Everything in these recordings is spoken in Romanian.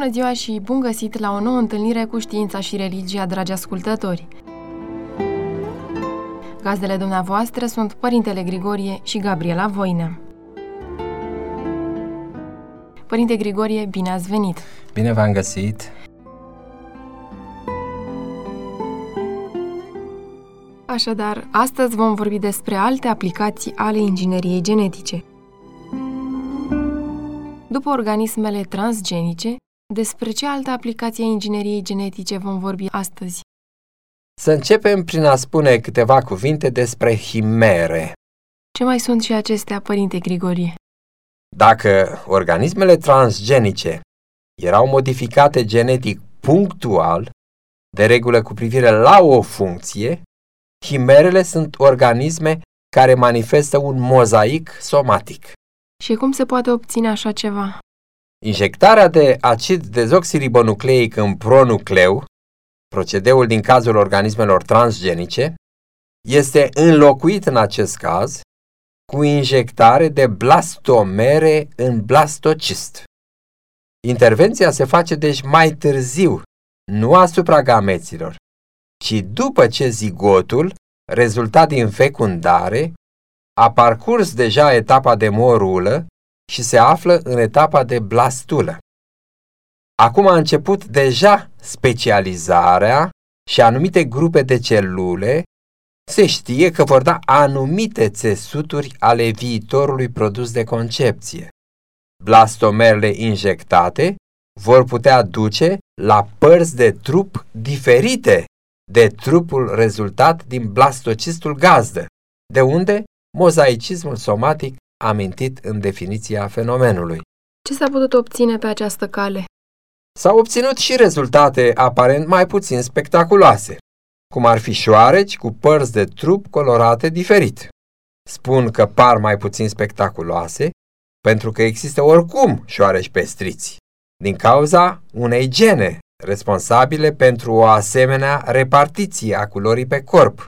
Bună ziua și bun găsit la o nouă întâlnire cu știința și religia, dragi ascultători! Gazdele dumneavoastră sunt Părintele Grigorie și Gabriela Voinea. Părinte Grigorie, bine ați venit! Bine v-am găsit! Așadar, astăzi vom vorbi despre alte aplicații ale ingineriei genetice. După organismele transgenice, despre ce altă aplicație a ingineriei genetice vom vorbi astăzi? Să începem prin a spune câteva cuvinte despre himere. Ce mai sunt și acestea, Părinte Grigorie? Dacă organismele transgenice erau modificate genetic punctual, de regulă cu privire la o funcție, himerele sunt organisme care manifestă un mozaic somatic. Și cum se poate obține așa ceva? Injectarea de acid dezoxiribonucleic în pronucleu, procedeul din cazul organismelor transgenice, este înlocuit în acest caz cu injectare de blastomere în blastocist. Intervenția se face deci mai târziu, nu asupra gameților, ci după ce zigotul, rezultat din fecundare, a parcurs deja etapa de morulă și se află în etapa de blastulă. Acum a început deja specializarea și anumite grupe de celule se știe că vor da anumite țesuturi ale viitorului produs de concepție. Blastomerele injectate vor putea duce la părți de trup diferite de trupul rezultat din blastocistul gazdă, de unde mozaicismul somatic amintit în definiția fenomenului. Ce s-a putut obține pe această cale? S-au obținut și rezultate aparent mai puțin spectaculoase, cum ar fi șoareci cu părți de trup colorate diferit. Spun că par mai puțin spectaculoase pentru că există oricum șoareci pestriți, din cauza unei gene responsabile pentru o asemenea repartiție a culorii pe corp.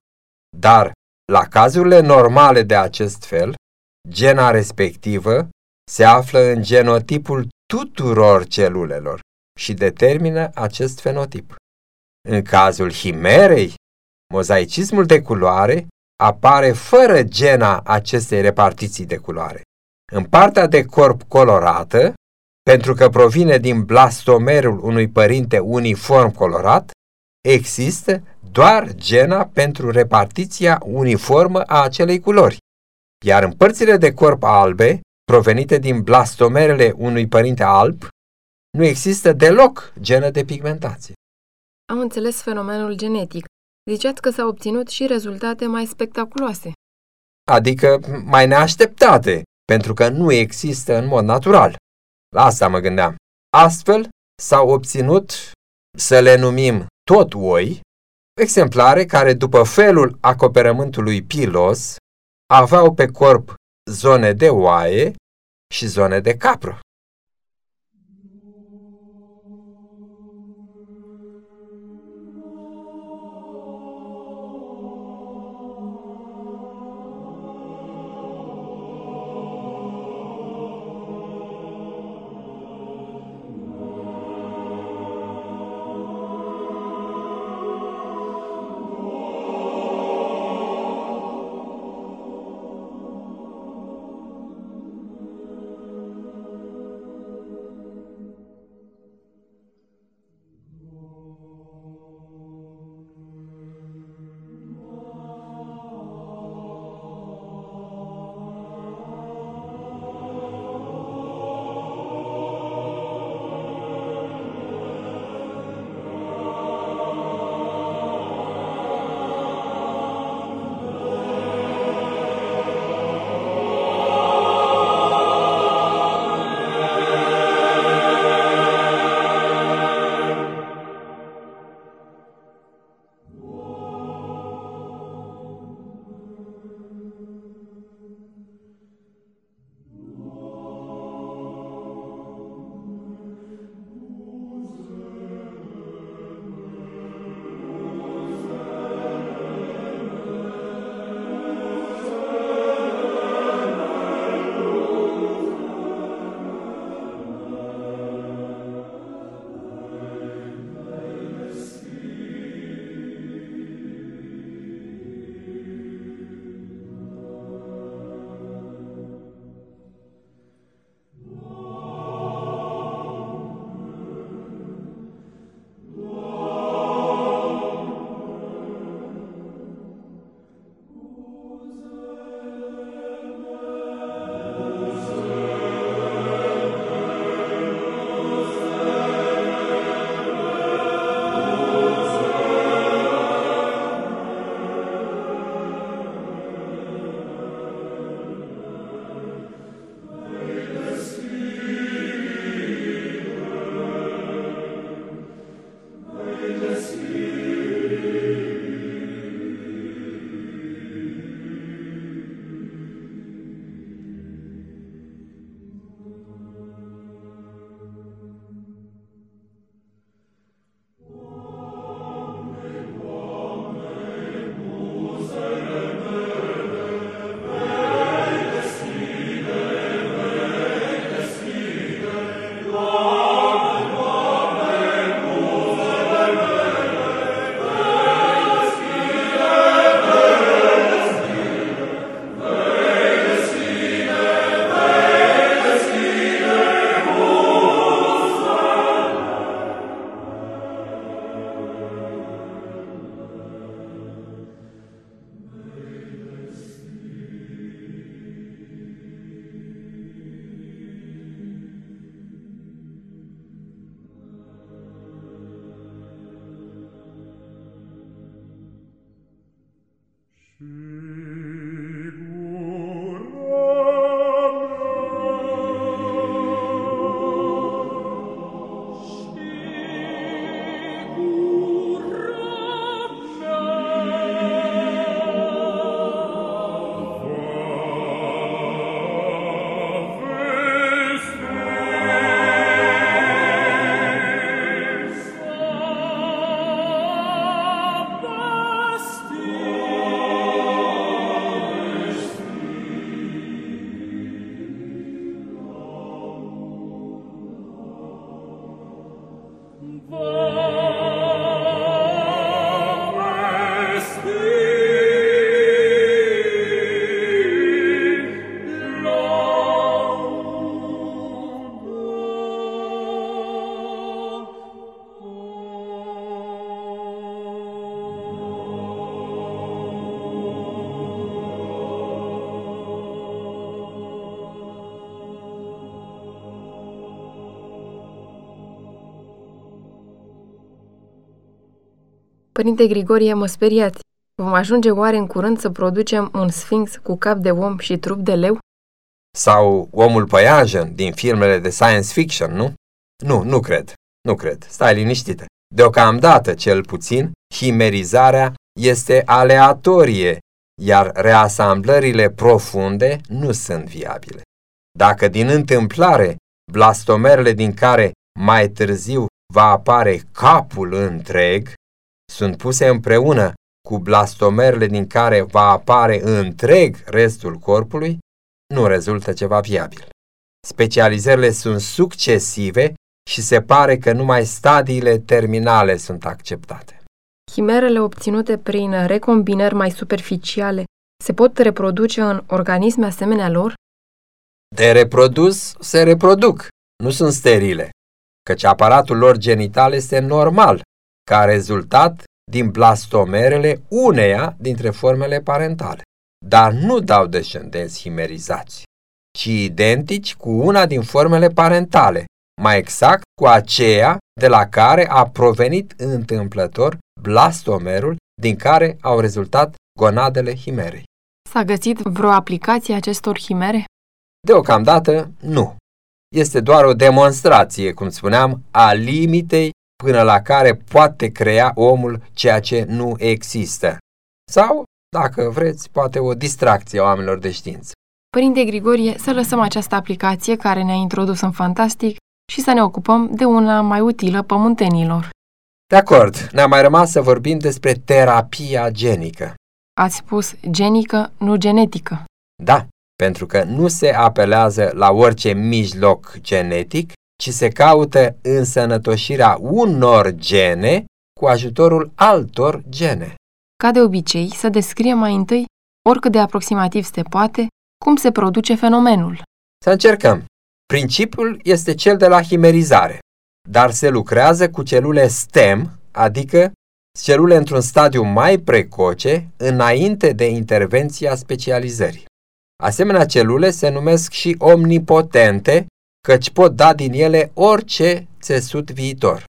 Dar, la cazurile normale de acest fel, Gena respectivă se află în genotipul tuturor celulelor și determină acest fenotip. În cazul himerei, mozaicismul de culoare apare fără gena acestei repartiții de culoare. În partea de corp colorată, pentru că provine din blastomerul unui părinte uniform colorat, există doar gena pentru repartiția uniformă a acelei culori. Iar în părțile de corp albe, provenite din blastomerele unui părinte alb, nu există deloc genă de pigmentație. Am înțeles fenomenul genetic. Ziceați că s-au obținut și rezultate mai spectaculoase. Adică mai neașteptate, pentru că nu există în mod natural. La asta mă gândeam. Astfel s-au obținut, să le numim tot oi, exemplare care, după felul acoperământului pilos, aveau pe corp zone de oaie și zone de capră. Părinte Grigorie, mă speriați. Vom ajunge oare în curând să producem un sfinx cu cap de om și trup de leu? Sau omul păianjen din filmele de science fiction, nu? Nu, nu cred. Nu cred. Stai liniștită. Deocamdată, cel puțin, himerizarea este aleatorie, iar reasamblările profunde nu sunt viabile. Dacă din întâmplare blastomerele din care mai târziu va apare capul întreg sunt puse împreună cu blastomerele din care va apare întreg restul corpului, nu rezultă ceva viabil. Specializările sunt succesive și se pare că numai stadiile terminale sunt acceptate. Chimerele obținute prin recombinări mai superficiale se pot reproduce în organisme asemenea lor? De reprodus se reproduc, nu sunt sterile, căci aparatul lor genital este normal, ca rezultat din blastomerele uneia dintre formele parentale, dar nu dau descendenți himerizați, ci identici cu una din formele parentale, mai exact cu aceea de la care a provenit întâmplător blastomerul din care au rezultat gonadele himerei. S-a găsit vreo aplicație acestor himere? Deocamdată, nu. Este doar o demonstrație, cum spuneam, a limitei până la care poate crea omul ceea ce nu există. Sau, dacă vreți, poate o distracție a oamenilor de știință. Părinte Grigorie, să lăsăm această aplicație care ne-a introdus în fantastic și să ne ocupăm de una mai utilă pământenilor. De acord, ne-a mai rămas să vorbim despre terapia genică. Ați spus genică, nu genetică. Da, pentru că nu se apelează la orice mijloc genetic, ci se caută însănătoșirea unor gene cu ajutorul altor gene. Ca de obicei, să descrie mai întâi, oricât de aproximativ se poate, cum se produce fenomenul. Să încercăm. Principiul este cel de la himerizare, dar se lucrează cu celule STEM, adică celule într-un stadiu mai precoce, înainte de intervenția specializării. Asemenea celule se numesc și omnipotente, căci pot da din ele orice țesut viitor.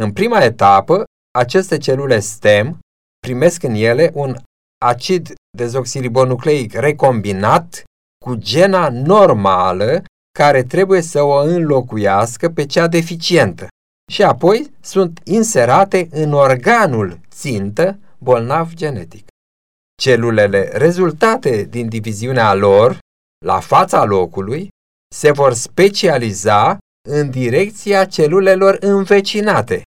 În prima etapă, aceste celule STEM primesc în ele un acid dezoxiribonucleic recombinat cu gena normală care trebuie să o înlocuiască pe cea deficientă și apoi sunt inserate în organul țintă bolnav genetic. Celulele rezultate din diviziunea lor, la fața locului, se vor specializa în direcția celulelor învecinate,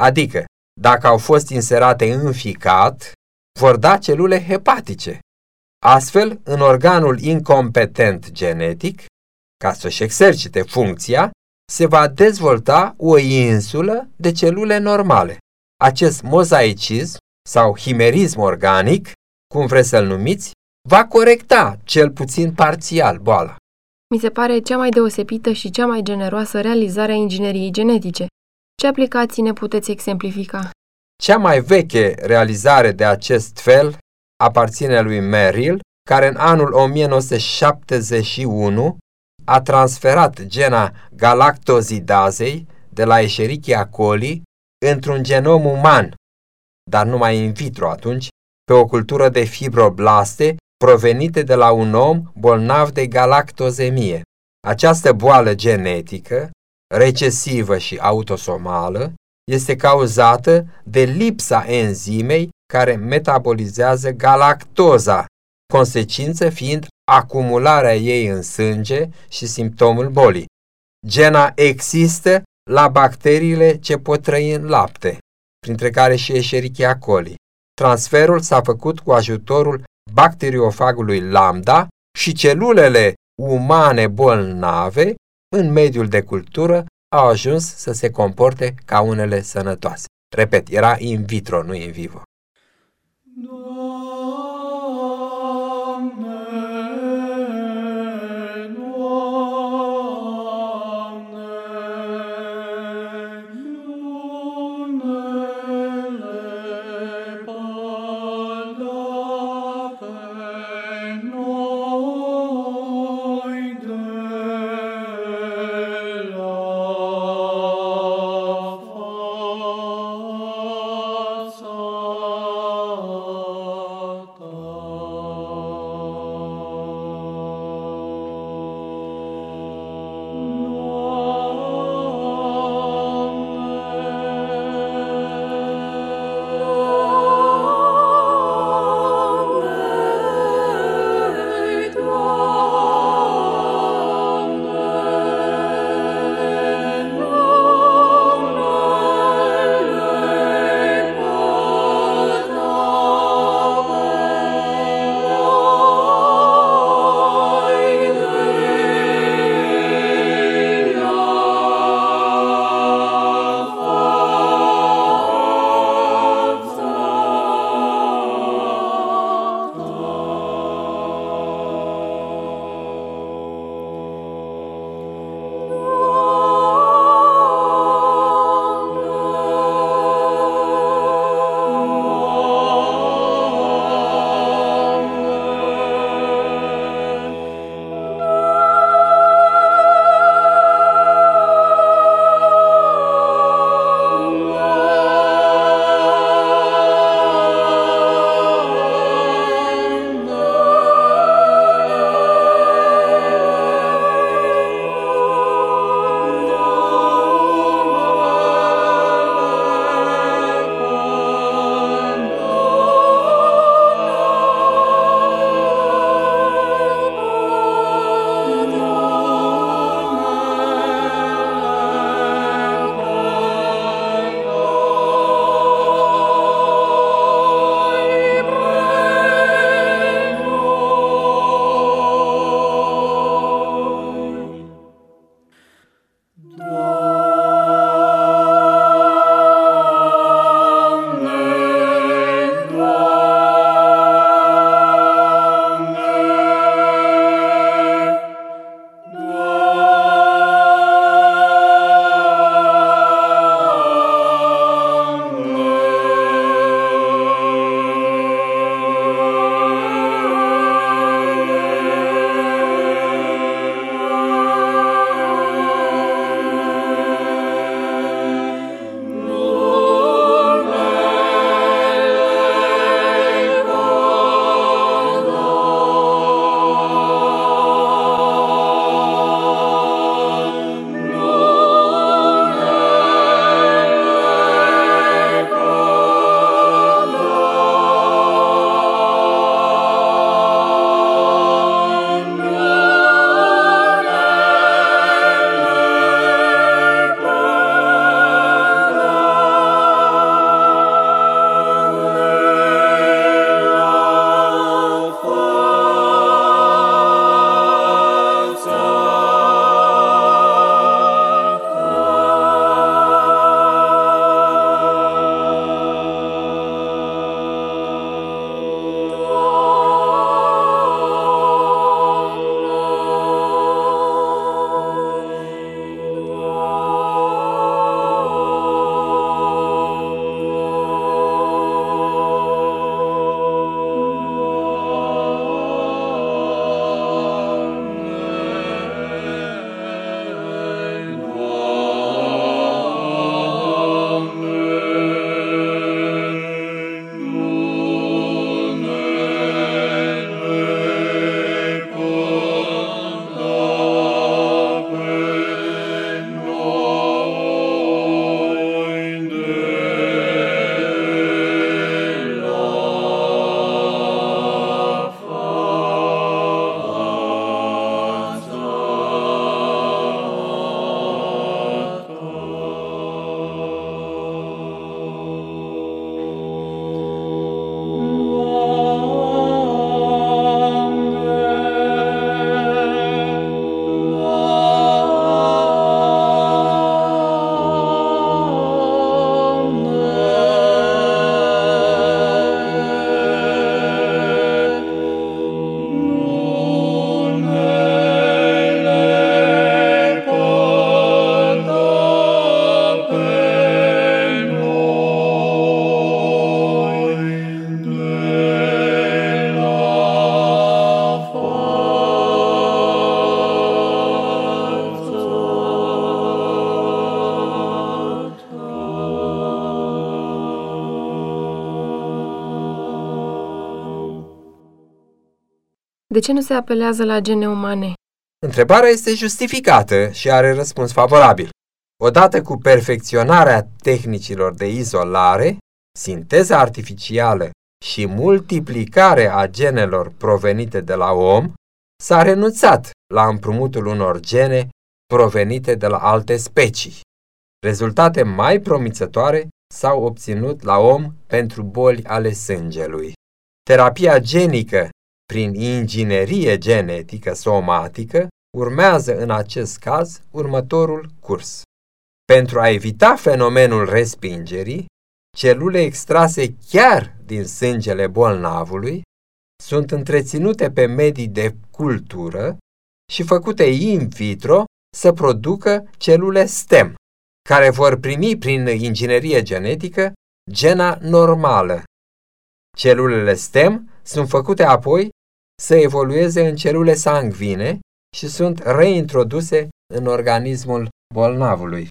adică, dacă au fost inserate în ficat, vor da celule hepatice. Astfel, în organul incompetent genetic, ca să-și exercite funcția, se va dezvolta o insulă de celule normale. Acest mozaicism sau himerism organic, cum vreți să-l numiți, va corecta cel puțin parțial boala. Mi se pare cea mai deosebită și cea mai generoasă realizare a ingineriei genetice. Ce aplicații ne puteți exemplifica? Cea mai veche realizare de acest fel aparține lui Merrill, care în anul 1971 a transferat gena galactozidazei de la Escherichia coli într-un genom uman, dar numai in vitro atunci, pe o cultură de fibroblaste provenite de la un om bolnav de galactozemie. Această boală genetică, recesivă și autosomală, este cauzată de lipsa enzimei care metabolizează galactoza, consecință fiind acumularea ei în sânge și simptomul bolii. Gena există la bacteriile ce pot trăi în lapte, printre care și Escherichia coli. Transferul s-a făcut cu ajutorul bacteriofagului lambda și celulele umane bolnave în mediul de cultură au ajuns să se comporte ca unele sănătoase. Repet, era in vitro, nu in vivo. De ce nu se apelează la gene umane? Întrebarea este justificată și are răspuns favorabil. Odată cu perfecționarea tehnicilor de izolare, sinteza artificială și multiplicarea a genelor provenite de la om, s-a renunțat la împrumutul unor gene provenite de la alte specii. Rezultate mai promițătoare s-au obținut la om pentru boli ale sângelui. Terapia genică prin inginerie genetică somatică urmează în acest caz următorul curs. Pentru a evita fenomenul respingerii, celule extrase chiar din sângele bolnavului sunt întreținute pe medii de cultură și făcute in vitro să producă celule STEM, care vor primi prin inginerie genetică gena normală. Celulele STEM sunt făcute apoi să evolueze în celule sanguine și sunt reintroduse în organismul bolnavului.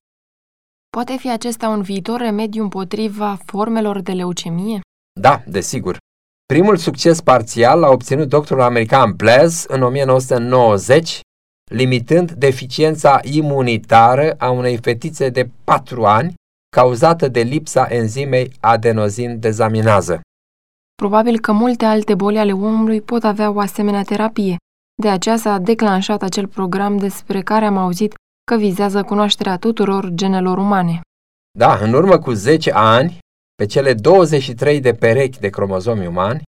Poate fi acesta un viitor remediu împotriva formelor de leucemie? Da, desigur. Primul succes parțial l-a obținut doctorul american Blaise în 1990, limitând deficiența imunitară a unei fetițe de 4 ani cauzată de lipsa enzimei adenozin dezaminază. Probabil că multe alte boli ale omului pot avea o asemenea terapie. De aceea s-a declanșat acel program despre care am auzit că vizează cunoașterea tuturor genelor umane. Da, în urmă cu 10 ani, pe cele 23 de perechi de cromozomi umani,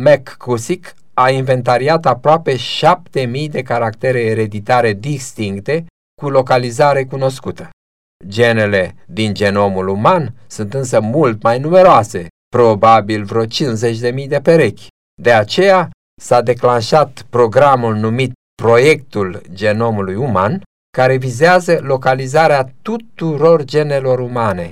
McCusick a inventariat aproape 7000 de caractere ereditare distincte cu localizare cunoscută. Genele din genomul uman sunt însă mult mai numeroase, probabil vreo 50.000 de perechi. De aceea s-a declanșat programul numit Proiectul Genomului Uman, care vizează localizarea tuturor genelor umane.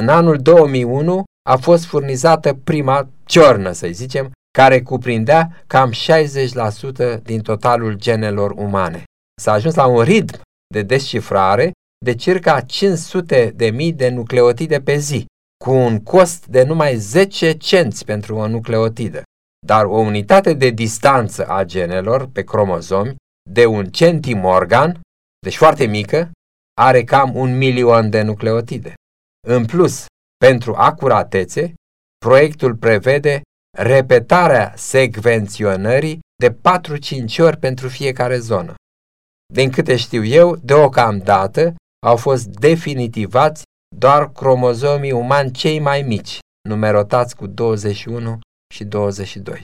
În anul 2001 a fost furnizată prima ciornă, să zicem, care cuprindea cam 60% din totalul genelor umane. S-a ajuns la un ritm de descifrare de circa 500 de mii de nucleotide pe zi, cu un cost de numai 10 cenți pentru o nucleotidă. Dar o unitate de distanță a genelor pe cromozomi de un centimorgan, deci foarte mică, are cam un milion de nucleotide. În plus, pentru acuratețe, proiectul prevede repetarea secvenționării de 4-5 ori pentru fiecare zonă. Din câte știu eu, deocamdată au fost definitivați doar cromozomii umani cei mai mici, numerotați cu 21 și 22.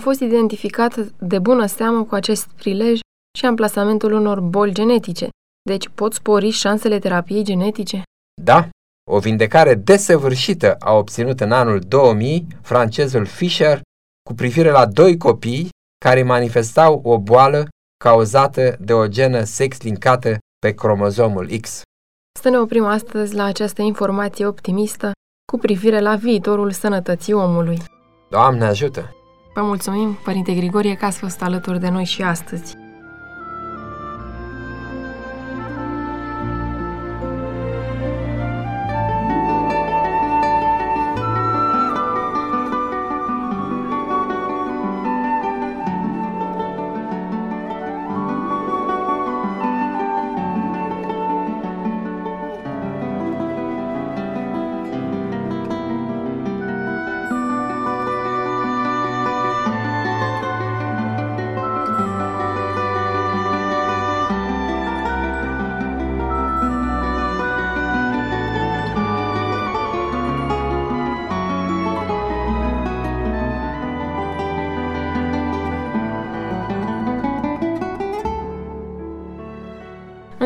Fost identificat de bună seamă cu acest prilej și amplasamentul unor boli genetice, deci pot spori șansele terapiei genetice? Da, o vindecare desăvârșită a obținut în anul 2000 francezul Fischer cu privire la doi copii care manifestau o boală cauzată de o genă sex-linkată pe cromozomul X. Să ne oprim astăzi la această informație optimistă cu privire la viitorul sănătății omului. Doamne ajută! Vă mulțumim, Părinte Grigorie, că ați fost alături de noi și astăzi.